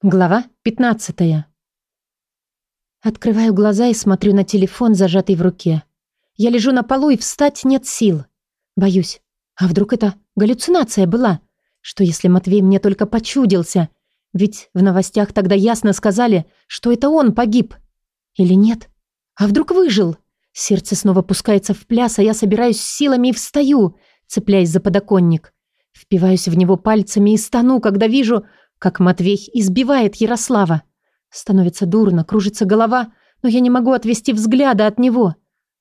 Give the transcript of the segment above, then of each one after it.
Глава 15. Открываю глаза и смотрю на телефон, зажатый в руке. Я лежу на полу и встать нет сил. Боюсь. А вдруг это галлюцинация была? Что если Матвей мне только почудился? Ведь в новостях тогда ясно сказали, что это он погиб. Или нет? А вдруг выжил? Сердце снова пускается в пляс, а я собираюсь силами и встаю, цепляясь за подоконник. Впиваюсь в него пальцами и стану, когда вижу, как Матвей избивает Ярослава. Становится дурно, кружится голова, но я не могу отвести взгляда от него.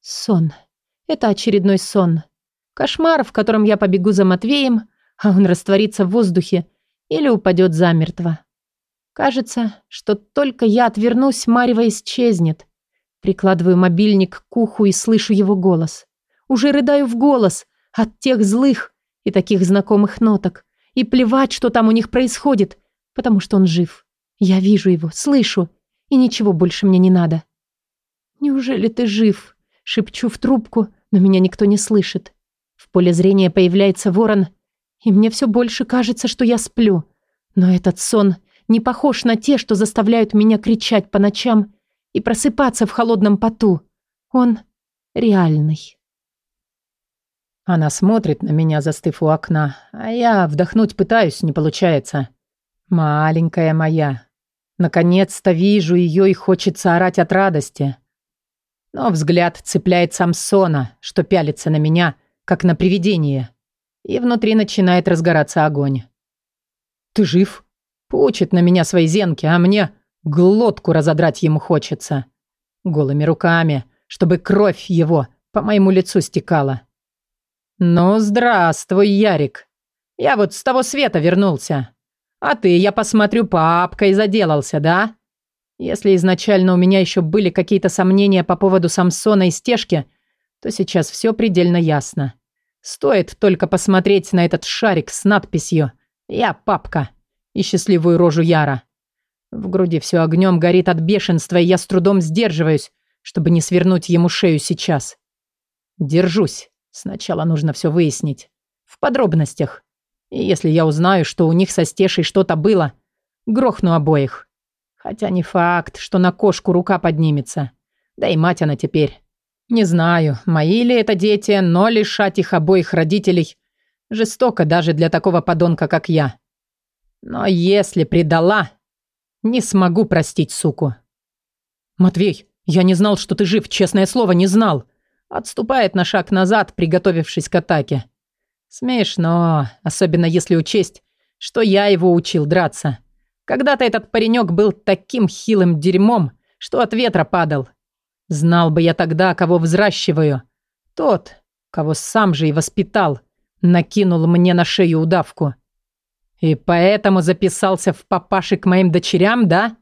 Сон. Это очередной сон. Кошмар, в котором я побегу за Матвеем, а он растворится в воздухе или упадет замертво. Кажется, что только я отвернусь, Марева исчезнет. Прикладываю мобильник к уху и слышу его голос. Уже рыдаю в голос от тех злых и таких знакомых ноток. И плевать, что там у них происходит потому что он жив. Я вижу его, слышу, и ничего больше мне не надо. «Неужели ты жив?» — шепчу в трубку, но меня никто не слышит. В поле зрения появляется ворон, и мне все больше кажется, что я сплю. Но этот сон не похож на те, что заставляют меня кричать по ночам и просыпаться в холодном поту. Он реальный. Она смотрит на меня, застыв у окна, а я вдохнуть пытаюсь, не получается. Маленькая моя. Наконец-то вижу ее и хочется орать от радости. Но взгляд цепляет Самсона, что пялится на меня, как на привидение. И внутри начинает разгораться огонь. «Ты жив?» Пучит на меня свои зенки, а мне глотку разодрать ему хочется. Голыми руками, чтобы кровь его по моему лицу стекала. «Ну, здравствуй, Ярик. Я вот с того света вернулся. А ты, я посмотрю, папкой заделался, да? Если изначально у меня еще были какие-то сомнения по поводу Самсона и стежки, то сейчас все предельно ясно. Стоит только посмотреть на этот шарик с надписью «Я папка» и счастливую рожу Яра. В груди все огнем горит от бешенства, и я с трудом сдерживаюсь, чтобы не свернуть ему шею сейчас. Держусь. Сначала нужно все выяснить. В подробностях. И если я узнаю, что у них со Стешей что-то было, грохну обоих. Хотя не факт, что на кошку рука поднимется. Да и мать она теперь. Не знаю, мои ли это дети, но лишать их обоих родителей жестоко даже для такого подонка, как я. Но если предала, не смогу простить суку. «Матвей, я не знал, что ты жив, честное слово, не знал!» Отступает на шаг назад, приготовившись к атаке. Смешно, особенно если учесть, что я его учил драться. Когда-то этот паренек был таким хилым дерьмом, что от ветра падал. Знал бы я тогда, кого взращиваю. Тот, кого сам же и воспитал, накинул мне на шею удавку. И поэтому записался в папаши к моим дочерям, да?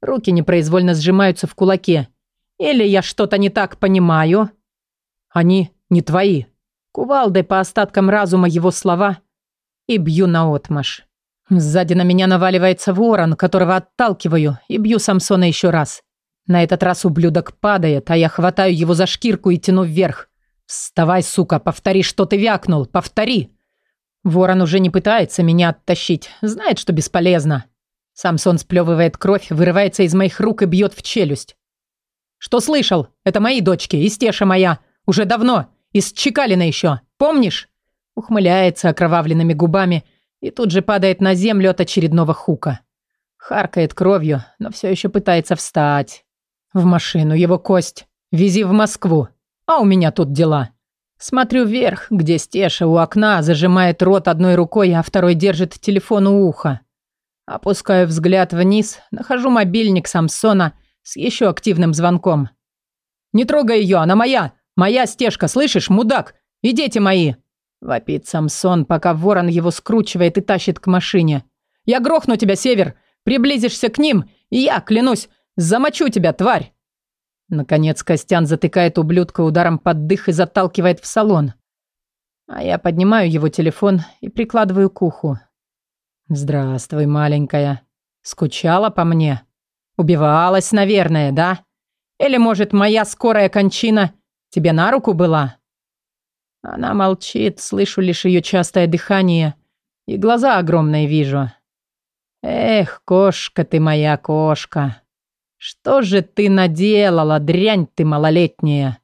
Руки непроизвольно сжимаются в кулаке. Или я что-то не так понимаю? Они не твои. Кувалдой по остаткам разума его слова и бью наотмашь. Сзади на меня наваливается ворон, которого отталкиваю, и бью Самсона еще раз. На этот раз ублюдок падает, а я хватаю его за шкирку и тяну вверх. «Вставай, сука, повтори, что ты вякнул, повтори!» Ворон уже не пытается меня оттащить, знает, что бесполезно. Самсон сплевывает кровь, вырывается из моих рук и бьет в челюсть. «Что слышал? Это мои дочки, и Стеша моя. Уже давно. Из Чекалина еще, помнишь?» Ухмыляется окровавленными губами и тут же падает на землю от очередного хука. Харкает кровью, но все еще пытается встать. В машину его кость. Вези в Москву. А у меня тут дела. Смотрю вверх, где Стеша у окна зажимает рот одной рукой, а второй держит телефон у уха. Опускаю взгляд вниз, нахожу мобильник Самсона с еще активным звонком. «Не трогай ее, она моя! Моя стежка, слышишь, мудак? И дети мои!» Вопит Самсон, пока ворон его скручивает и тащит к машине. «Я грохну тебя, Север! Приблизишься к ним, и я, клянусь, замочу тебя, тварь!» Наконец Костян затыкает ублюдка ударом под дых и заталкивает в салон. А я поднимаю его телефон и прикладываю к уху. «Здравствуй, маленькая. Скучала по мне? Убивалась, наверное, да? Или, может, моя скорая кончина Тебе на руку была?» Она молчит, слышу лишь ее частое дыхание и глаза огромные вижу. Эх, кошка ты моя кошка. Что же ты наделала, дрянь ты малолетняя?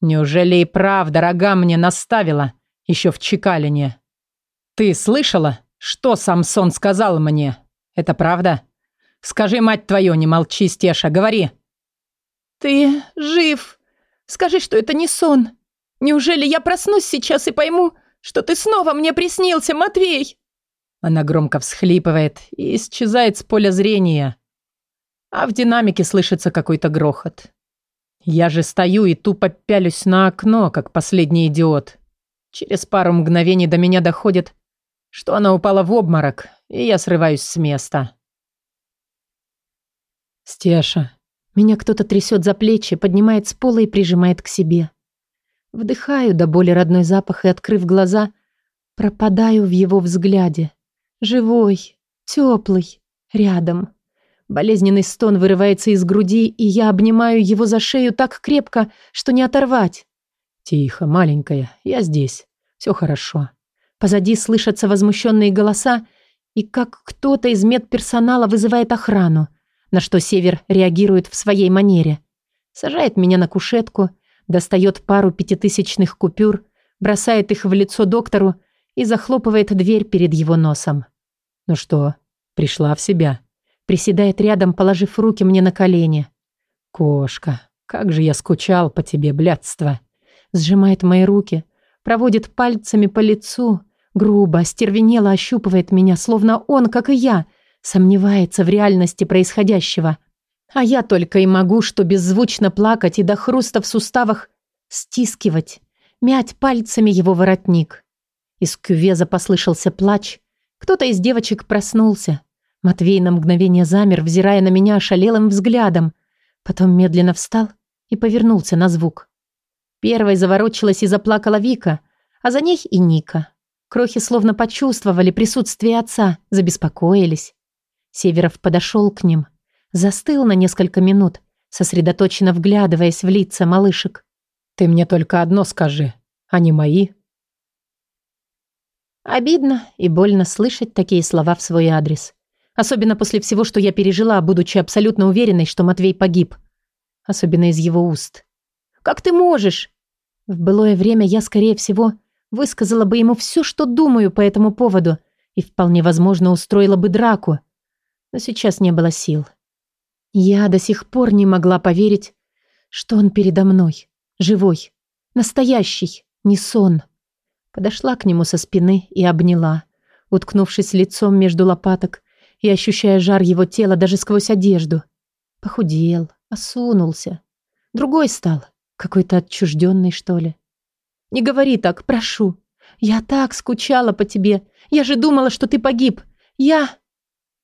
Неужели и правда рога мне наставила еще в Чекалине? Ты слышала, что Самсон сказал мне? Это правда? Скажи, мать твою, не молчи, Стеша, говори. Ты жив. Скажи, что это не сон. Неужели я проснусь сейчас и пойму, что ты снова мне приснился, Матвей? Она громко всхлипывает и исчезает с поля зрения а в динамике слышится какой-то грохот. Я же стою и тупо пялюсь на окно, как последний идиот. Через пару мгновений до меня доходит, что она упала в обморок, и я срываюсь с места. «Стеша». Меня кто-то трясет за плечи, поднимает с пола и прижимает к себе. Вдыхаю до боли родной запах и, открыв глаза, пропадаю в его взгляде. Живой, теплый, рядом. Болезненный стон вырывается из груди, и я обнимаю его за шею так крепко, что не оторвать. «Тихо, маленькая, я здесь. Все хорошо». Позади слышатся возмущенные голоса, и как кто-то из медперсонала вызывает охрану, на что Север реагирует в своей манере. Сажает меня на кушетку, достает пару пятитысячных купюр, бросает их в лицо доктору и захлопывает дверь перед его носом. «Ну что, пришла в себя?» Приседает рядом, положив руки мне на колени. «Кошка, как же я скучал по тебе, блядство!» Сжимает мои руки, проводит пальцами по лицу, грубо, остервенело ощупывает меня, словно он, как и я, сомневается в реальности происходящего. А я только и могу, что беззвучно плакать и до хруста в суставах стискивать, мять пальцами его воротник. Из кювеза послышался плач. Кто-то из девочек проснулся. Матвей на мгновение замер, взирая на меня ошалелым взглядом. Потом медленно встал и повернулся на звук. Первой заворочилась и заплакала Вика, а за ней и Ника. Крохи словно почувствовали присутствие отца, забеспокоились. Северов подошел к ним, застыл на несколько минут, сосредоточенно вглядываясь в лица малышек. «Ты мне только одно скажи, они мои?» Обидно и больно слышать такие слова в свой адрес. Особенно после всего, что я пережила, будучи абсолютно уверенной, что Матвей погиб. Особенно из его уст. «Как ты можешь?» В былое время я, скорее всего, высказала бы ему все, что думаю по этому поводу, и вполне возможно устроила бы драку. Но сейчас не было сил. Я до сих пор не могла поверить, что он передо мной, живой, настоящий, не сон. Подошла к нему со спины и обняла, уткнувшись лицом между лопаток и ощущая жар его тела даже сквозь одежду. Похудел, осунулся. Другой стал, какой-то отчужденный, что ли. «Не говори так, прошу. Я так скучала по тебе. Я же думала, что ты погиб. Я...»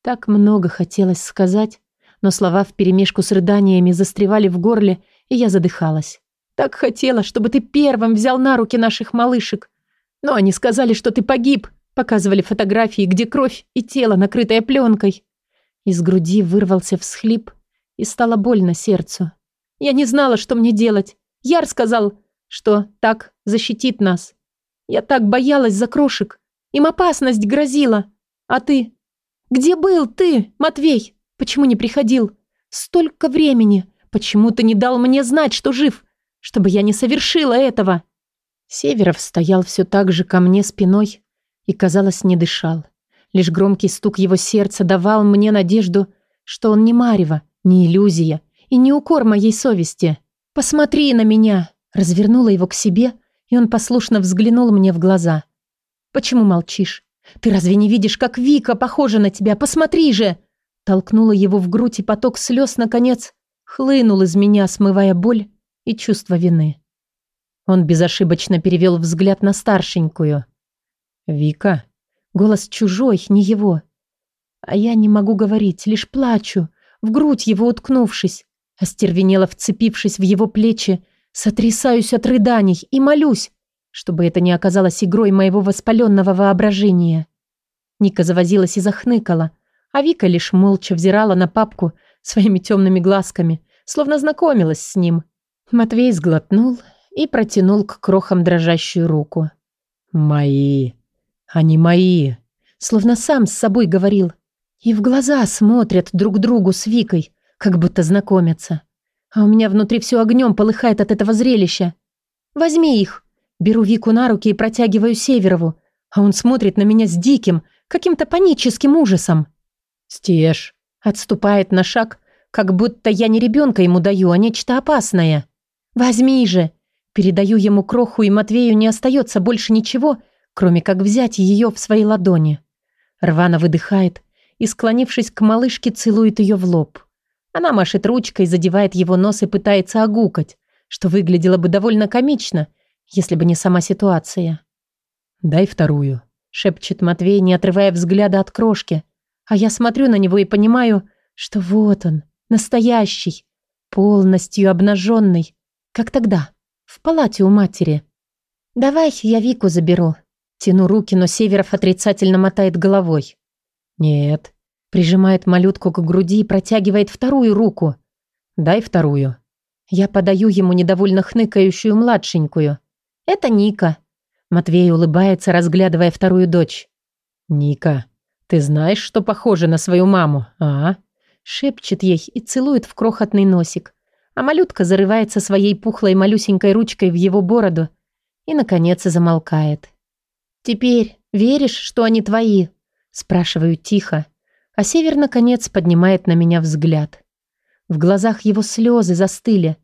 Так много хотелось сказать, но слова вперемешку с рыданиями застревали в горле, и я задыхалась. Так хотела, чтобы ты первым взял на руки наших малышек. Но они сказали, что ты погиб. Показывали фотографии, где кровь и тело, накрытое пленкой. Из груди вырвался всхлип, и стало больно сердцу. Я не знала, что мне делать. Яр сказал, что так защитит нас. Я так боялась за крошек. Им опасность грозила. А ты? Где был ты, Матвей? Почему не приходил? Столько времени. Почему ты не дал мне знать, что жив? Чтобы я не совершила этого. Северов стоял все так же ко мне спиной, и, казалось, не дышал. Лишь громкий стук его сердца давал мне надежду, что он не марево, не иллюзия и не укор моей совести. «Посмотри на меня!» Развернула его к себе, и он послушно взглянул мне в глаза. «Почему молчишь? Ты разве не видишь, как Вика похожа на тебя? Посмотри же!» Толкнула его в грудь, и поток слез, наконец, хлынул из меня, смывая боль и чувство вины. Он безошибочно перевел взгляд на старшенькую. «Вика?» Голос чужой, не его. А я не могу говорить, лишь плачу, в грудь его уткнувшись, остервенело вцепившись в его плечи, сотрясаюсь от рыданий и молюсь, чтобы это не оказалось игрой моего воспаленного воображения. Ника завозилась и захныкала, а Вика лишь молча взирала на папку своими темными глазками, словно знакомилась с ним. Матвей сглотнул и протянул к крохам дрожащую руку. «Мои!» Они мои. Словно сам с собой говорил. И в глаза смотрят друг другу с Викой, как будто знакомятся. А у меня внутри все огнем полыхает от этого зрелища. «Возьми их!» Беру Вику на руки и протягиваю Северову, а он смотрит на меня с диким, каким-то паническим ужасом. «Стеж!» Отступает на шаг, как будто я не ребенка ему даю, а нечто опасное. «Возьми же!» Передаю ему кроху, и Матвею не остается больше ничего, кроме как взять ее в свои ладони. Рвана выдыхает и, склонившись к малышке, целует ее в лоб. Она машет ручкой, задевает его нос и пытается огукать, что выглядело бы довольно комично, если бы не сама ситуация. «Дай вторую», — шепчет Матвей, не отрывая взгляда от крошки. А я смотрю на него и понимаю, что вот он, настоящий, полностью обнаженный, как тогда, в палате у матери. «Давай я Вику заберу». Тяну руки, но Северов отрицательно мотает головой. «Нет». Прижимает малютку к груди и протягивает вторую руку. «Дай вторую». Я подаю ему недовольно хныкающую младшенькую. «Это Ника». Матвей улыбается, разглядывая вторую дочь. «Ника, ты знаешь, что похоже на свою маму, а?» Шепчет ей и целует в крохотный носик. А малютка зарывается своей пухлой малюсенькой ручкой в его бороду и, наконец, замолкает. «Теперь веришь, что они твои?» Спрашиваю тихо, а Север, наконец, поднимает на меня взгляд. В глазах его слезы застыли,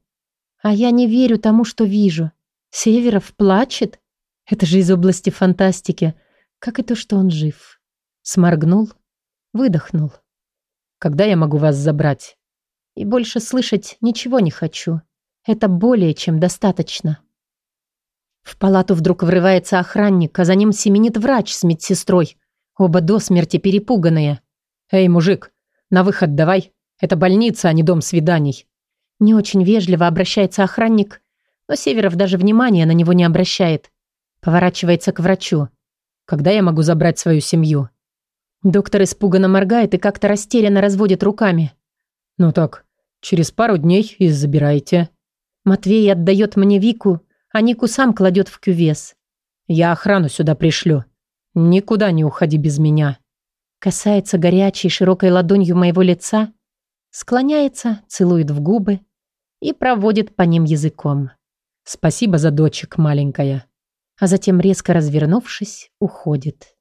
а я не верю тому, что вижу. Северов плачет? Это же из области фантастики, как и то, что он жив. Сморгнул, выдохнул. «Когда я могу вас забрать?» И больше слышать ничего не хочу. Это более чем достаточно. В палату вдруг врывается охранник, а за ним семенит врач с медсестрой. Оба до смерти перепуганные. «Эй, мужик, на выход давай. Это больница, а не дом свиданий». Не очень вежливо обращается охранник, но Северов даже внимания на него не обращает. Поворачивается к врачу. «Когда я могу забрать свою семью?» Доктор испуганно моргает и как-то растерянно разводит руками. «Ну так, через пару дней и забирайте». Матвей отдает мне Вику, а Нику сам кладет в кювес. «Я охрану сюда пришлю. Никуда не уходи без меня». Касается горячей широкой ладонью моего лица, склоняется, целует в губы и проводит по ним языком. «Спасибо за дочек, маленькая». А затем, резко развернувшись, уходит.